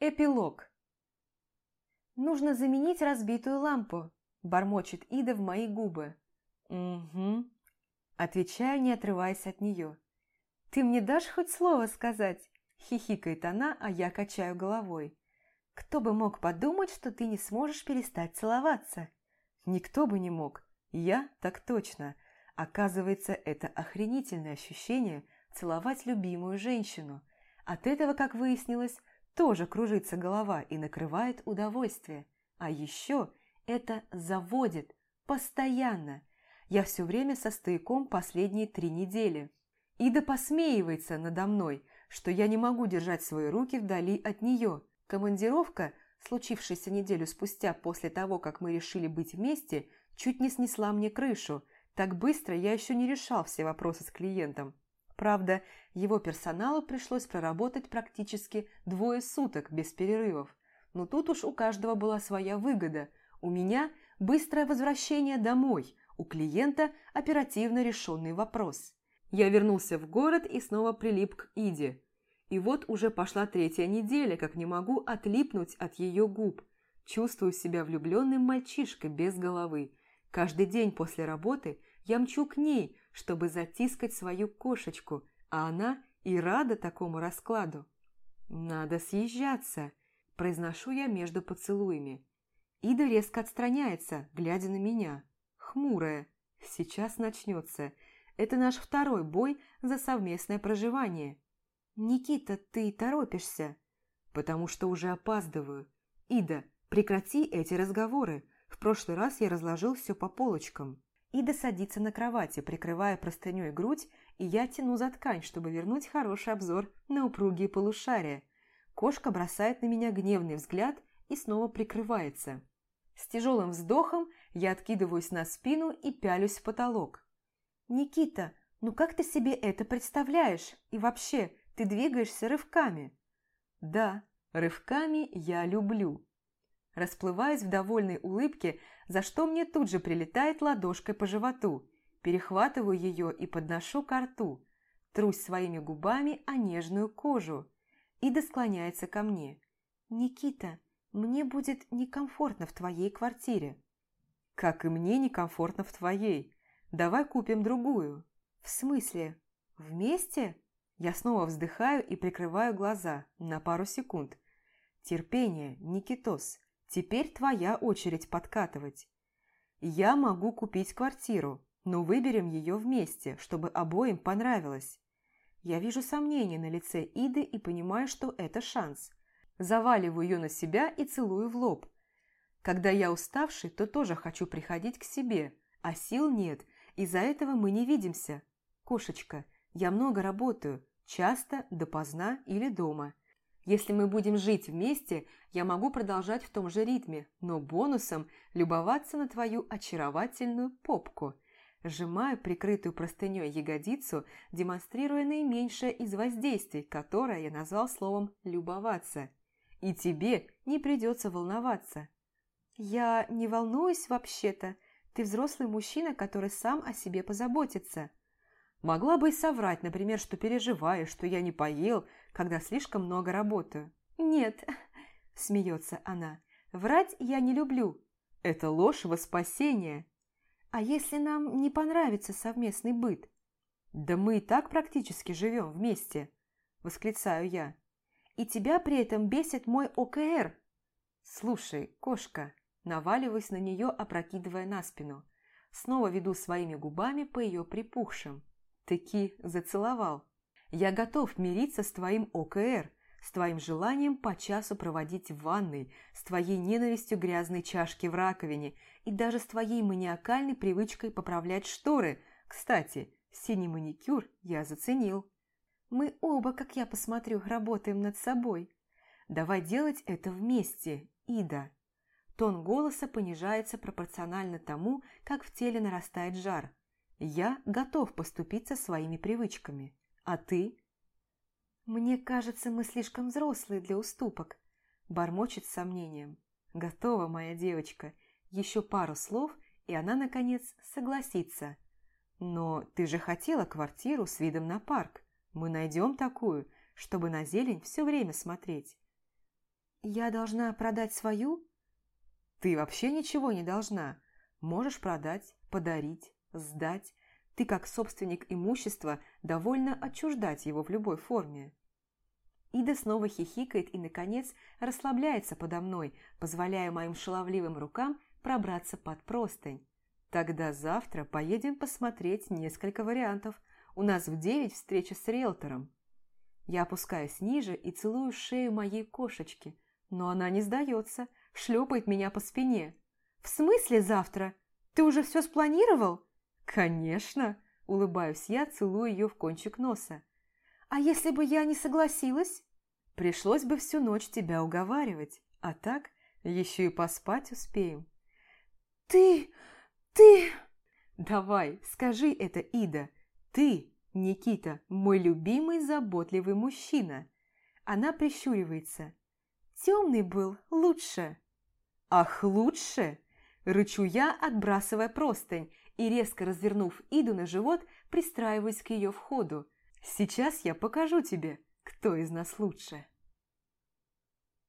Эпилог. «Нужно заменить разбитую лампу», – бормочет Ида в мои губы. «Угу», – отвечаю, не отрываясь от нее. «Ты мне дашь хоть слово сказать?» – хихикает она, а я качаю головой. «Кто бы мог подумать, что ты не сможешь перестать целоваться?» «Никто бы не мог. Я так точно. Оказывается, это охренительное ощущение целовать любимую женщину. От этого, как выяснилось, тоже кружится голова и накрывает удовольствие. А еще это заводит постоянно. Я все время со стояком последние три недели. Ида посмеивается надо мной, что я не могу держать свои руки вдали от нее. Командировка, случившаяся неделю спустя после того, как мы решили быть вместе, чуть не снесла мне крышу. Так быстро я еще не решал все вопросы с клиентом. Правда, его персоналу пришлось проработать практически двое суток без перерывов. Но тут уж у каждого была своя выгода. У меня быстрое возвращение домой, у клиента оперативно решенный вопрос. Я вернулся в город и снова прилип к Иде. И вот уже пошла третья неделя, как не могу отлипнуть от ее губ. Чувствую себя влюбленным мальчишкой без головы. Каждый день после работы я мчу к ней, чтобы затискать свою кошечку, а она и рада такому раскладу. «Надо съезжаться», – произношу я между поцелуями. Ида резко отстраняется, глядя на меня. Хмурая. Сейчас начнется. Это наш второй бой за совместное проживание. «Никита, ты торопишься?» «Потому что уже опаздываю. Ида, прекрати эти разговоры. В прошлый раз я разложил все по полочкам». Ида садится на кровати, прикрывая простыней грудь, и я тяну за ткань, чтобы вернуть хороший обзор на упругие полушария. Кошка бросает на меня гневный взгляд и снова прикрывается. С тяжелым вздохом я откидываюсь на спину и пялюсь в потолок. «Никита, ну как ты себе это представляешь? И вообще, ты двигаешься рывками?» «Да, рывками я люблю», расплываясь в довольной улыбке, за что мне тут же прилетает ладошкой по животу. Перехватываю ее и подношу к рту, трусь своими губами о нежную кожу. Ида склоняется ко мне. «Никита, мне будет некомфортно в твоей квартире». «Как и мне некомфортно в твоей. Давай купим другую». «В смысле? Вместе?» Я снова вздыхаю и прикрываю глаза на пару секунд. «Терпение, Никитос. Теперь твоя очередь подкатывать. Я могу купить квартиру, но выберем ее вместе, чтобы обоим понравилось. Я вижу сомнения на лице Иды и понимаю, что это шанс. Заваливаю ее на себя и целую в лоб. Когда я уставший, то тоже хочу приходить к себе, а сил нет, из-за этого мы не видимся. Кошечка, я много работаю, часто, допоздна или дома. Если мы будем жить вместе, я могу продолжать в том же ритме, но бонусом любоваться на твою очаровательную попку. Сжимаю прикрытую простыней ягодицу, демонстрируя наименьшее из воздействий, которое я назвал словом «любоваться». И тебе не придется волноваться. Я не волнуюсь вообще-то. Ты взрослый мужчина, который сам о себе позаботится. Могла бы и соврать, например, что переживаю, что я не поел, когда слишком много работаю. «Нет», – смеется она, – «врать я не люблю. Это ложь во спасение. А если нам не понравится совместный быт?» «Да мы и так практически живем вместе», – восклицаю я. «И тебя при этом бесит мой ОКР». «Слушай, кошка», – наваливаюсь на нее, опрокидывая на спину. Снова веду своими губами по ее припухшим. Таки зацеловал. Я готов мириться с твоим ОКР, с твоим желанием по часу проводить в ванной, с твоей ненавистью грязной чашки в раковине и даже с твоей маниакальной привычкой поправлять шторы. Кстати, синий маникюр я заценил. Мы оба, как я посмотрю, работаем над собой. Давай делать это вместе, Ида. Тон голоса понижается пропорционально тому, как в теле нарастает жар. Я готов поступиться своими привычками. А ты? Мне кажется, мы слишком взрослые для уступок. Бормочет с сомнением. Готова, моя девочка. Еще пару слов, и она, наконец, согласится. Но ты же хотела квартиру с видом на парк. Мы найдем такую, чтобы на зелень все время смотреть. Я должна продать свою? Ты вообще ничего не должна. Можешь продать, подарить, сдать. Ты, как собственник имущества, довольно отчуждать его в любой форме. Ида снова хихикает и, наконец, расслабляется подо мной, позволяя моим шаловливым рукам пробраться под простынь. Тогда завтра поедем посмотреть несколько вариантов. У нас в девять встреча с риэлтором. Я опускаюсь ниже и целую шею моей кошечки, но она не сдается, шлепает меня по спине. «В смысле завтра? Ты уже все спланировал?» «Конечно!» – улыбаюсь я, целую ее в кончик носа. «А если бы я не согласилась?» «Пришлось бы всю ночь тебя уговаривать, а так еще и поспать успеем». «Ты... ты...» «Давай, скажи это, Ида. Ты, Никита, мой любимый заботливый мужчина». Она прищуривается. «Темный был лучше». «Ах, лучше?» Рычу я, отбрасывая простынь, и, резко развернув Иду на живот, пристраиваюсь к ее входу. Сейчас я покажу тебе, кто из нас лучше.